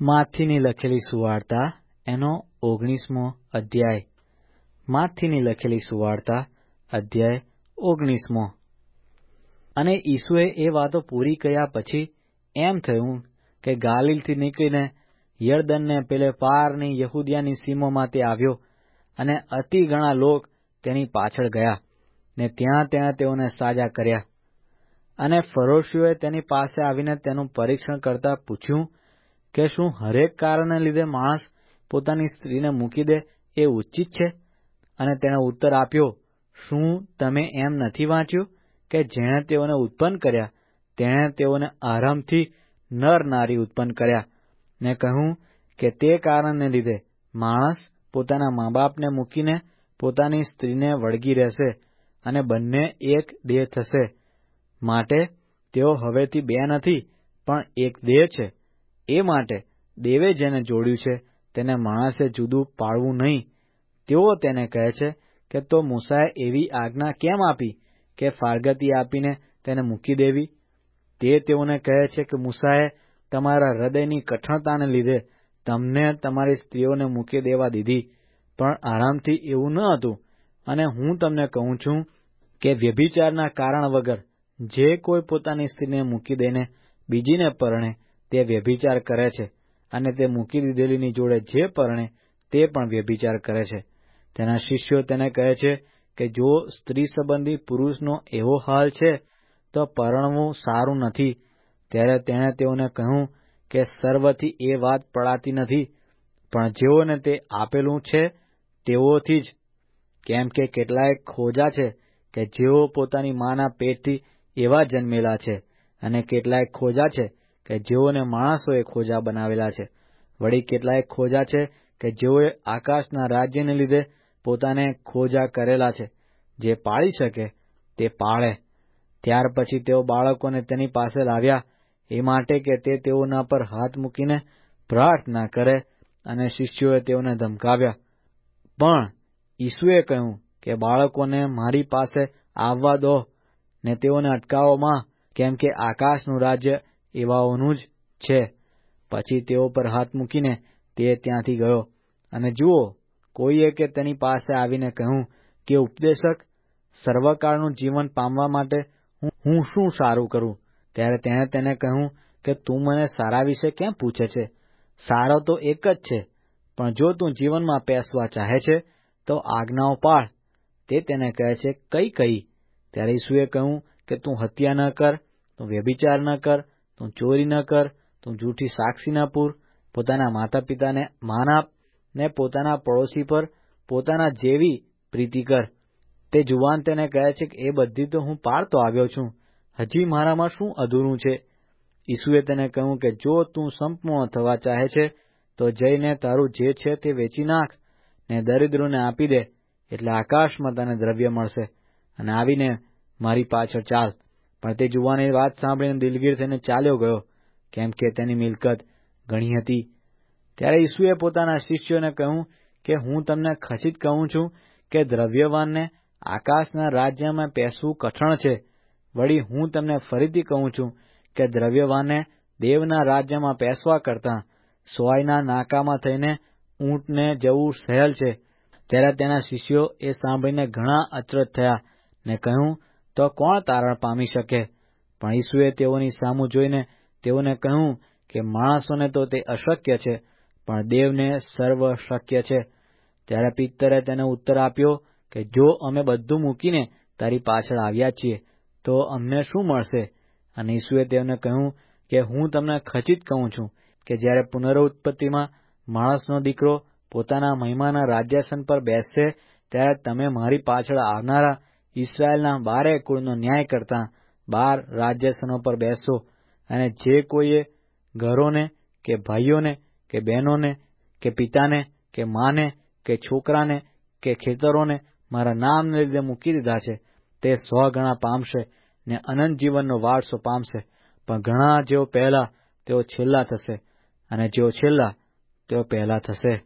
માથીની લખેલી સુવાર્તા, એનો ઓગણીસમો અધ્યાય. માથીની લખેલી સુવાર્તા, અધ્યાય ઓગણીસમો. અને ઈસુએ એ વાતો પૂરી કર્યા પછી એમ થયું કે ગાલિલથી નીકળીને યર્દનને પેલે પારની યહૂદિયાની સીમોમાં તે આવ્યો અને અતિ ઘણા લોક તેની પાછળ ગયા ને ત્યાં ત્યાં તેઓને સાજા કર્યા. અને ફરોશીઓએ તેની પાસે આવીને તેનું પરીક્ષણ કરતા પૂછ્યું કે શું હરેક કારણને લીધે માણસ પોતાની સ્ત્રીને મૂકી દે એ ઉચિત છે? અને તેણે ઉત્તર આપ્યો, શું તમે એમ નથી વાંચ્યું કે જેણે તેઓને ઉત્પન્ન કર્યા, તેણે તેઓને આરામથી નર નારી ઉત્પન્ન કર્યા? ને કહ્યું કે તે કારણને લીધે માણસ પોતાના મા બાપને મૂકીને પોતાની સ્ત્રીને વળગી રહેશે અને બંને એક દેહ થશે. માટે તેઓ હવેથી બે નથી, પણ એક દેહ છે. એ માટે દેવે જેને જોડ્યું છે, તેને માણસે જુદું પાડવું નહીં. તેઓ તેને કહે છે કે, તો મૂસાએ એવી આજ્ઞા કેમ આપી કે ફારગતી આપીને તેને મૂકી દેવી? તે તેઓને કહે છે કે, મૂસાએ તમારા હૃદયની કઠણતાને લીધે તમને તમારી સ્ત્રીઓને મૂકી દેવા દીધી, પણ આરામથી એવું ન હતું. અને હું તમને કહું છું કે, વ્યભિચારના કારણ વગર જે કોઈ પોતાની સ્ત્રીને મૂકી દઈને બીજીને પરણે તે વ્યભિચાર કરે છે અને તે મૂકી દીધેલીની જોડે જે પરણે તે પણ વ્યભિચાર કરે છે. તેના શિષ્યો તેને કહે છે કે જો સ્ત્રી સંબંધી પુરુષનો એવો હાલ છે, તો પરણવું સારું નથી. ત્યારે તેણે તેઓને કહ્યું કે સર્વથી એ વાત પડાતી નથી, પણ જેઓને તે આપેલું છે તેઓથી જ. કેમ કે કેટલાય ખોજા છે કે જેઓ પોતાની માના પેટથી એવા જન્મેલા છે અને કેટલાય ખોજા છે કે જેઓને માણસોએ ખોજા બનાવેલા છે. વળી કેટલાય ખોજા છે કે જેઓએ આકાશના રાજ્યને લીધે પોતાને ખોજા કરેલા છે. જે પાળી શકે, તે પાળે. ત્યાર પછી તેઓ બાળકોને તેની પાસે લાવ્યા. એ માટે કે તે તેઓના પર હાથ મૂકીને પ્રાર્થના કરે અને શિષ્યોએ તેઓને ધમકાવ્યા. પણ ઈસુએ કહ્યું કે, બાળકોને મારી પાસે આવવા દો ને તેઓને અટકાવોમાં, કેમ કે આકાશનું રાજ્ય એવાઓનું જ છે. પછી તેઓ પર હાથ મૂકીને તે ત્યાંથી ગયો. અને જુઓ, કોઈએ કે તેની પાસે આવીને કહ્યું કે, ઉપદેશક, સર્વકાળનું જીવન પામવા માટે હું શું સારું કરું? ત્યારે તેણે તેને કહ્યું કે, તું મને સારા વિશે કેમ પૂછે છે? સારો તો એક જ છે, પણ જો તું જીવનમાં પેસવા ચાહે છે, તો આજ્ઞાઓ પાળ. તે તેને કહે છે, કઈ કઈ? ત્યારે ઈસુએ કહ્યું કે, તું હત્યા ન કર, તું વ્યભિચાર ન કર તું ચોરી ન કર, તું જૂઠી સાક્ષી ન પૂર. પોતાના માતા પિતાને માન આપ ને પોતાના પડોશી પર, પોતાના જેવી પ્રીતિ કર. તે જુવાન તેને કહે છે કે, એ બધી તો હું પાળતો આવ્યો છું. હજી મારામાં શું અધૂરું છે? ઈસુએ તેને કહ્યું કે, જો તું સંપૂર્ણ થવા ચાહે છે, તો જઈને તારું જે છે તે વેચી નાખ ને દરિદ્રોને આપી દે. એટલે આકાશમાં તને દ્રવ્ય મળશે. અને આવીને મારી પાછળ ચાલ. પણ તે જુવાને વાત સાંભળીને દિલગીર થઈને ચાલ્યો ગયો, કેમ કે તેની મિલકત ઘણી હતી. ત્યારે ઈસુએ પોતાના શિષ્યોને કહ્યું કે હું તમને ખચિત કહું છું કે દ્રવ્યવાનને આકાશના રાજ્યમાં પેસવું કઠણ છે. વળી હું તમને ફરીથી કહું છું કે દ્રવ્યવાનને દેવના રાજ્યમાં પેસવા કરતાં સોયના નાકામાં થઈને ઊંટને જવું સહેલ છે. ત્યારે તેના શિષ્યો એ સાંભળીને ઘણા અચરજ થયા ને કહ્યું તો કોણ તારણ પામી શકે? પણ ઈસુએ તેઓની સામું જોઈને તેઓને કહ્યું કે માણસોને તો તે અશક્ય છે, પણ દેવને સર્વ શક્ય છે. ત્યારે પિત્તરે તેને ઉત્તર આપ્યો કે, જો અમે બધું મૂકીને તારી પાછળ આવ્યા છીએ, તો અમને શું મળશે? અને ઈસુએ તેમને કહ્યું કે, હું તમને ખચિત કહું છું કે, જ્યારે પુનરુત્પત્તિમાં માણસનો દીકરો પોતાના મહિમાના રાજ્યાસન પર બેસશે, ત્યારે તમે મારી પાછળ આવનારા ઇસરાયેલના બારે કુળનો ન્યાય કરતા બાર રાજ્યસનો પર બેસો અને જે કોઈએ ઘરોને કે ભાઈઓને કે બહેનોને કે પિતાને કે માને કે છોકરાને કે ખેતરોને મારા નામને લીધે મૂકી દીધા છે, તે સો ગણા પામશે ને અનંત જીવનનો વારસો પામશે. પણ ઘણા જેઓ પહેલા તેઓ છેલ્લા થશે અને જેઓ છેલ્લા તેઓ પહેલા થશે.